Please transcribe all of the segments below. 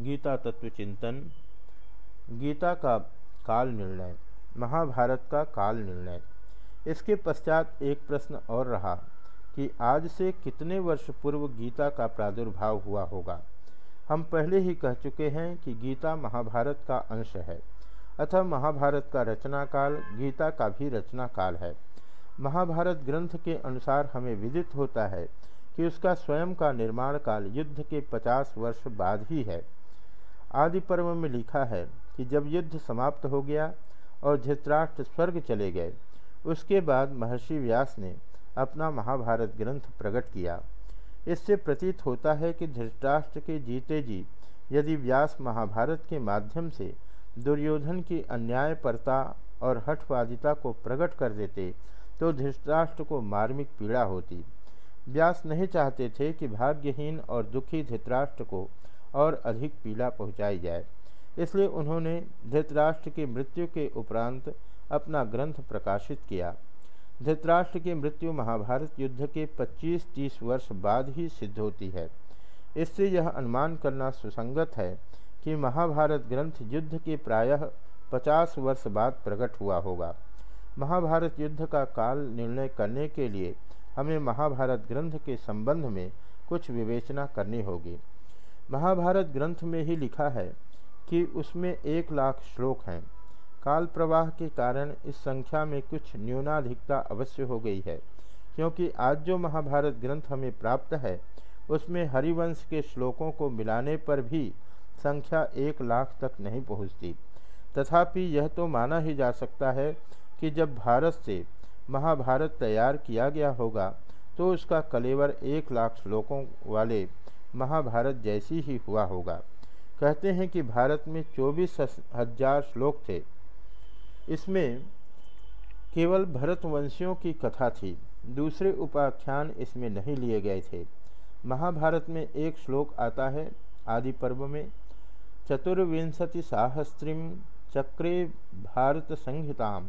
गीता तत्व चिंतन, गीता का काल निर्णय, महाभारत का काल निर्णय। इसके पश्चात एक प्रश्न और रहा कि आज से कितने वर्ष पूर्व गीता का प्रादुर्भाव हुआ होगा? हम पहले ही कह चुके हैं कि गीता महाभारत का अंश है, अतः महाभारत का रचना काल गीता का भी रचना काल है। महाभारत ग्रंथ के अनुसार हमें विदित होता है कि उसका स्वयं का निर्माण काल युद्ध के पचास वर्ष बाद ही है। आदि पर्व में लिखा है कि जब युद्ध समाप्त हो गया और धृतराष्ट्र स्वर्ग चले गए, उसके बाद महर्षि व्यास ने अपना महाभारत ग्रंथ प्रकट किया। इससे प्रतीत होता है कि धृतराष्ट्र के जीते जी, यदि व्यास महाभारत के माध्यम से दुर्योधन की अन्यायपरता और हठवादिता को प्रकट कर देते तो धृतराष्ट्र को मार्मिक पीड़ा होती। व्यास नहीं चाहते थे कि भाग्यहीन और दुखी धृतराष्ट्र को और अधिक पीला पहुंचाई जाए। इसलिए उन्होंने धृतराष्ट्र की मृत्यु के उपरांत अपना ग्रंथ प्रकाशित किया। धृतराष्ट्र की मृत्यु महाभारत युद्ध के 25-30 वर्ष बाद ही सिद्ध होती है। इससे यह अनुमान करना सुसंगत है कि महाभारत ग्रंथ युद्ध के प्रायः 50 वर्ष बाद प्रकट हुआ होगा। महाभारत युद्ध का काल निर्णय करने के लिए हमें महाभारत ग्रंथ के संबंध में कुछ विवेचना करनी होगी। महाभारत ग्रंथ में ही लिखा है कि उसमें एक लाख श्लोक हैं। काल प्रवाह के कारण इस संख्या में कुछ न्यूनाधिकता अवश्य हो गई है, क्योंकि आज जो महाभारत ग्रंथ हमें प्राप्त है, उसमें हरिवंश के श्लोकों को मिलाने पर भी संख्या एक लाख तक नहीं पहुँचती। तथापि यह तो माना ही जा सकता है कि जब भारत से महाभारत तैयार किया गया होगा तो उसका कलेवर एक लाख श्लोकों वाले महाभारत जैसी ही हुआ होगा। कहते हैं कि भारत में चौबीस हज़ार श्लोक थे। इसमें केवल भरतवंशियों की कथा थी। दूसरे उपाख्यान इसमें नहीं लिए गए थे। महाभारत में एक श्लोक आता है आदि पर्व में, चतुर्विंशति साहस्रीम चक्रे भारत संहिताम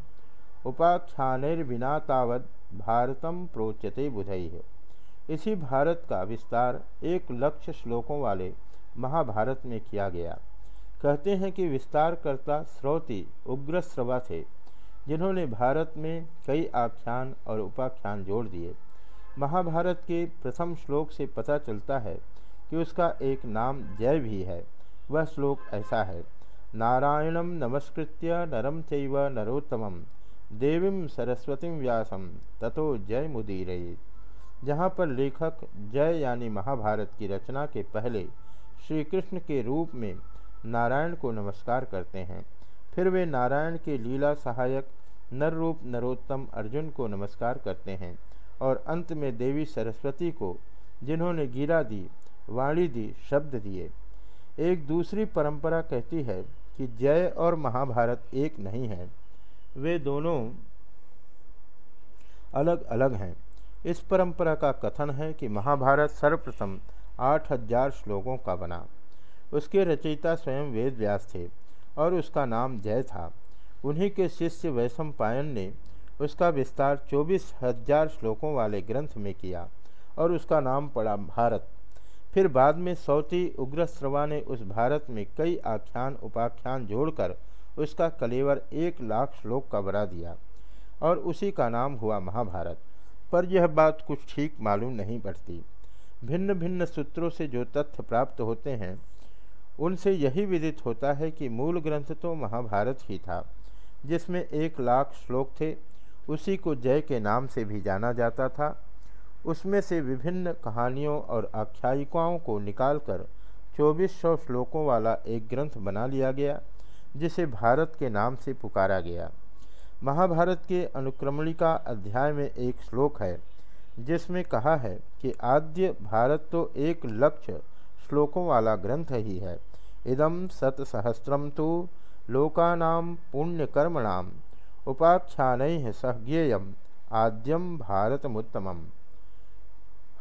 उपाख्यानिर्बिना तावत भारतम प्रोच्यते बुधई है इसी भारत का विस्तार एक लक्ष्य श्लोकों वाले महाभारत में किया गया। कहते हैं कि विस्तारकर्ता स्रोती उग्र श्रवा थे, जिन्होंने भारत में कई आख्यान और उपाख्यान जोड़ दिए। महाभारत के प्रथम श्लोक से पता चलता है कि उसका एक नाम जय भी है। वह श्लोक ऐसा है नारायणम नमस्कृत्य नरम चैव नरोत्तम, देवीं सरस्वती व्यासम ततो जय मुदीर जहाँ पर लेखक जय यानी महाभारत की रचना के पहले श्री कृष्ण के रूप में नारायण को नमस्कार करते हैं। फिर वे नारायण के लीला सहायक नर रूप नरोत्तम अर्जुन को नमस्कार करते हैं और अंत में देवी सरस्वती को, जिन्होंने गिरा दी, वाणी दी, शब्द दिए। एक दूसरी परंपरा कहती है कि जय और महाभारत एक नहीं है। वे दोनों अलग अलग हैं। इस परंपरा का कथन है कि महाभारत सर्वप्रथम आठ हज़ार श्लोकों का बना। उसके रचयिता स्वयं वेद व्यास थे और उसका नाम जय था। उन्हीं के शिष्य वैशम पायन ने उसका विस्तार चौबीस हज़ार श्लोकों वाले ग्रंथ में किया और उसका नाम पड़ा भारत। फिर बाद में सौती उग्रश्रवा ने उस भारत में कई आख्यान, उपाख्यान जोड़कर उसका कलेवर एक लाख श्लोक का बना दिया और उसी का नाम हुआ महाभारत। पर यह बात कुछ ठीक मालूम नहीं पड़ती। भिन्न भिन्न सूत्रों से जो तथ्य प्राप्त होते हैं, उनसे यही विदित होता है कि मूल ग्रंथ तो महाभारत ही था, जिसमें एक लाख श्लोक थे, उसी को जय के नाम से भी जाना जाता था। उसमें से विभिन्न कहानियों और आख्यायिकाओं को निकालकर चौबीस सौ श्लोकों वाला एक ग्रंथ बना लिया गया, जिसे भारत के नाम से पुकारा गया। महाभारत के अनुक्रमणिका अध्याय में एक श्लोक है, जिसमें कहा है कि आद्य भारत तो एक लक्ष्य श्लोकों वाला ग्रंथ ही है। इदम सतसहस्रम तो लोकानाम पुण्यकर्मणाम उपाख्यान सहज्ञेयम आद्यम भारतमुत्तमम।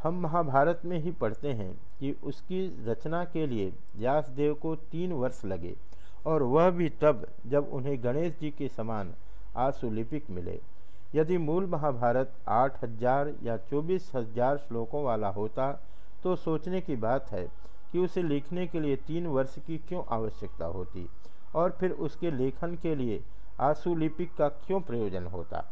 हम महाभारत में ही पढ़ते हैं कि उसकी रचना के लिए व्यासदेव को तीन वर्ष लगे, और वह भी तब जब उन्हें गणेश जी के समान आशुलिपिक मिले। यदि मूल महाभारत आठ हज़ार या चौबीस हज़ार श्लोकों वाला होता तो सोचने की बात है कि उसे लिखने के लिए तीन वर्ष की क्यों आवश्यकता होती और फिर उसके लेखन के लिए आँसू लिपिक का क्यों प्रयोजन होता।